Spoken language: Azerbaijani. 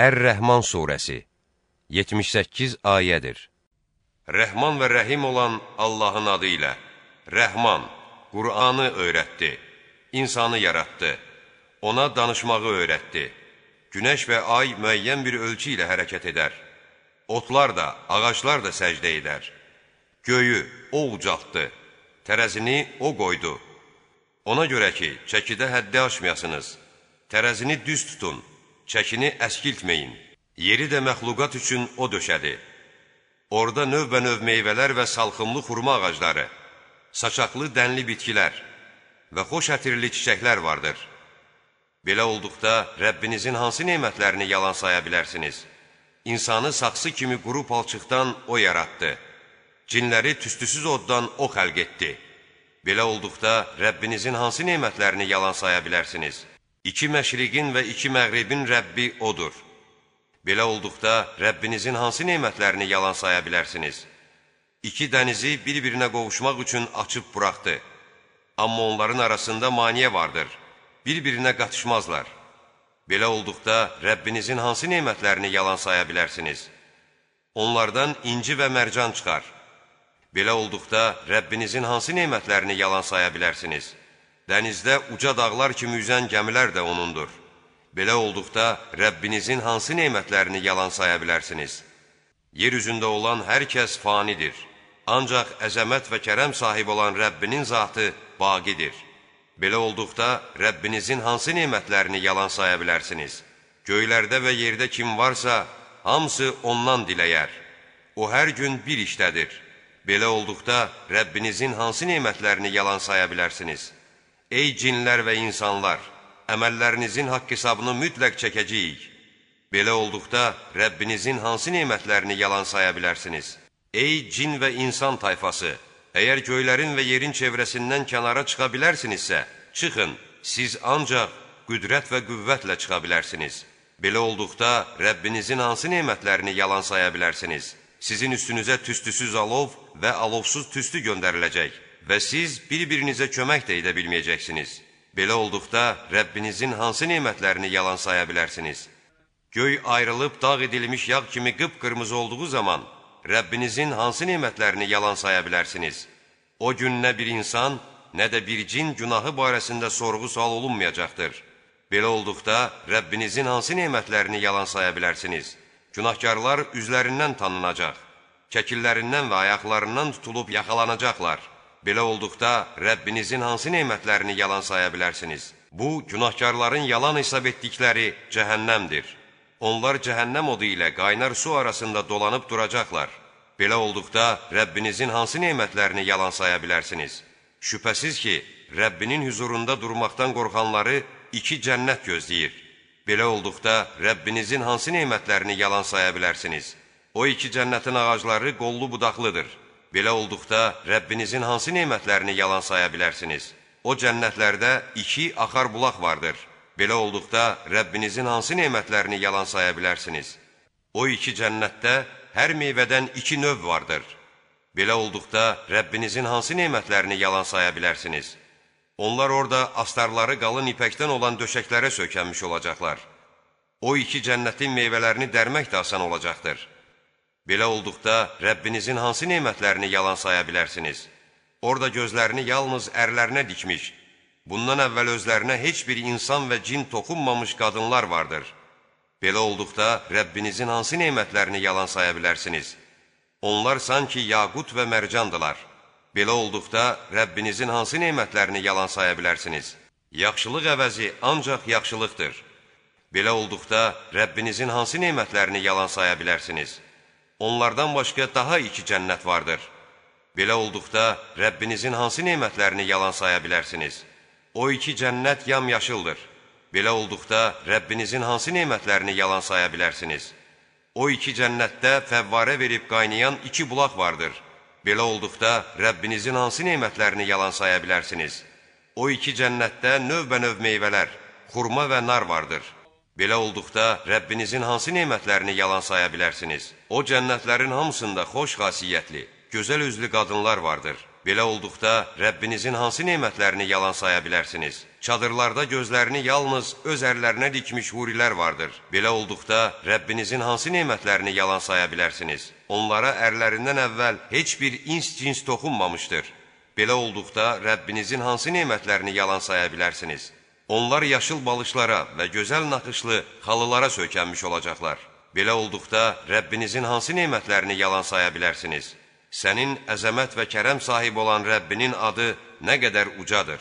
Ər-Rəhman surəsi 78 ayədir. Rəhman və Rəhim olan Allahın adı ilə Rəhman, Qur'anı öyrətdi, insanı yaratdı, ona danışmağı öyrətdi. Günəş və ay müəyyən bir ölçü ilə hərəkət edər. Otlar da, ağaclar da səcdə edər. Göyü o ucaltdı, tərəzini o qoydu. Ona görə ki, çəkidə həddi aşmayasınız, tərəzini düz tutun, çəkini əskiltməyin. Yeri də məxluqat üçün o döşədi. Orada növbə-növ meyvələr və salxımlı xurma ağacları, saçaqlı dənli bitkilər və xoş ətirli çiçəklər vardır. Belə olduqda Rəbbinizin hansı nemətlərini yalan saya bilərsiniz? İnsanı saxsı kimi quru palçıqdan o yaratdı. Cinləri tüstüsüz oddan o xəlq etdi. Belə olduqda Rəbbinizin hansı nemətlərini yalan saya bilərsiniz? İki məşriqin və iki məğribin Rəbbi odur. Belə olduqda Rəbbinizin hansı nemətlərini yalan saya bilərsiniz? İki dənizi bir-birinə qovuşmaq üçün açıb buraxdı. Amma onların arasında maniyə vardır. Bir-birinə qatışmazlar. Belə olduqda Rəbbinizin hansı nemətlərini yalan saya bilərsiniz? Onlardan inci və mərcan çıxar. Belə olduqda Rəbbinizin hansı nemətlərini yalan saya bilərsiniz? Dənizdə uca dağlar kimi üzən gəmilər də onundur. Belə olduqda Rəbbinizin hansı nemətlərini yalan saya bilərsiniz? Yer üzündə olan hər kəs fanidir. Ancaq əzəmət və kərəm sahib olan Rəbbinin zatı baqidir. Belə olduqda Rəbbinizin hansı nemətlərini yalan saya bilərsiniz? Göylərdə və yerdə kim varsa, hamısı ondan diləyər. O hər gün bir işdədir. Belə olduqda Rəbbinizin hansı nemətlərini yalan saya bilərsiniz? Ey cinlər və insanlar, əməllərinizin haqq hesabını mütləq çəkəcəyik. Belə olduqda Rəbbinizin hansı nemətlərini yalan saya bilərsiniz? Ey cin və insan tayfası, əgər göylərin və yerin çevrəsindən kənara çıxa bilərsinizsə, çıxın, siz ancaq qüdrət və qüvvətlə çıxa bilərsiniz. Belə olduqda Rəbbinizin hansı nemətlərini yalan saya bilərsiniz? Sizin üstünüzə tüstüsüz alov və alovsuz tüstü göndəriləcək və siz bir-birinizə kömək də edə bilməyəcəksiniz. Belə olduqda Rəbbinizin hansı nemətlərini yalan saya bilərsiniz? Göy ayrılıb dağ edilmiş yağ kimi qıpqırmızı olduğu zaman Rəbbinizin hansı nemətlərini yalan saya bilərsiniz? O gün nə bir insan, nə də bir cin günahı barəsində sorğu-sual olunmayacaqdır. Belə olduqda Rəbbinizin hansı nemətlərini yalan saya bilərsiniz? Günahkarlar üzlərindən tanınacaq, kəkillərindən və ayaqlarından tutulub yaxalanacaqlar. Belə olduqda Rəbbinizin hansı nemətlərini yalan saya bilərsiniz? Bu, günahkarların yalan hesab etdikləri cəhənnəmdir. Onlar cəhənnəm odu ilə qaynar su arasında dolanıb duracaqlar. Belə olduqda Rəbbinizin hansı nemətlərini yalan saya bilərsiniz? Şübhəsiz ki, Rəbbinin huzurunda durmaqdan qorxanları iki cənnət gözləyir. Belə olduqda Rəbbinizin hansı nemətlərini yalan saya bilərsiniz? O iki cənnətin ağacları qollu budaqlıdır. Belə olduqda Rəbbinizin hansı nemətlərini yalan saya bilərsiniz? O cənnətlərdə iki axar bulaq vardır. Belə olduqda Rəbbinizin hansı nemətlərini yalan saya bilərsiniz? O iki cənnətdə hər meyvədən iki növ vardır. Belə olduqda Rəbbinizin hansı nemətlərini yalan saya bilərsiniz? Onlar orada astarları qalın ipəkdən olan döşəklərə sökənmiş olacaqlar. O iki cənnətin meyvələrini dərmək də asan olacaqdır. Belə olduqda Rəbbinizin hansı nemətlərini yalan saya bilərsiniz? Orada gözlərini yalnız ərlərinə dikmiş, bundan əvvəl özlərinə heç bir insan və cin toxunmamış qadınlar vardır. Belə olduqda Rəbbinizin hansı nemətlərini yalan saya bilərsiniz? Onlar sanki yaqut və mərcandılar. Belə olduqda Rəbbinizin hansı nemətlərini yalan saya bilərsiniz? Yaxşılıq əvəzi ancaq yaxşılıqdır. Belə olduqda Rəbbinizin hansı nemətlərini yalan saya bilərsiniz? onlardan başqa daha iki cənnət vardır. Belə olduqda Rəbbinizin hansı nemətlərini yalan saya bilərsiniz? O iki cənnət yamyaşıldır. Belə olduqda Rəbbinizin hansı nemətlərini yalan saya bilərsiniz? O iki cənnətdə fəvvarə verib qaynayan iki bulaq vardır. Belə olduqda Rəbbinizin hansı nemətlərini yalan saya bilərsiniz? O iki cənnətdə növbə-növ meyvələr, xurma və nar vardır. Belə olduqda Rəbbinizin hansı nemətlərini yalan saya bilərsiniz? O cənnətlərin hamısında xoş xasiyyətli, gözəl üzlü qadınlar vardır. Belə olduqda Rəbbinizin hansı nemətlərini yalan saya bilərsiniz? Çadırlarda gözlərini yalnız öz ərlərinə dikmiş hurilər vardır. Belə olduqda Rəbbinizin hansı nemətlərini yalan saya bilərsiniz? Onlara ərlərindən əvvəl heç bir ins cins toxunmamışdır. Belə olduqda Rəbbinizin hansı nemətlərini yalan saya bilərsiniz? Onlar yaşıl balışlara və gözəl naxışlı xalılara söykənmiş olacaqlar. Belə olduqda Rəbbinizin hansı nemətlərini yalan saya bilərsiniz? Sənin əzəmət və kərəm sahibi olan Rəbbinin adı nə qədər ucadır.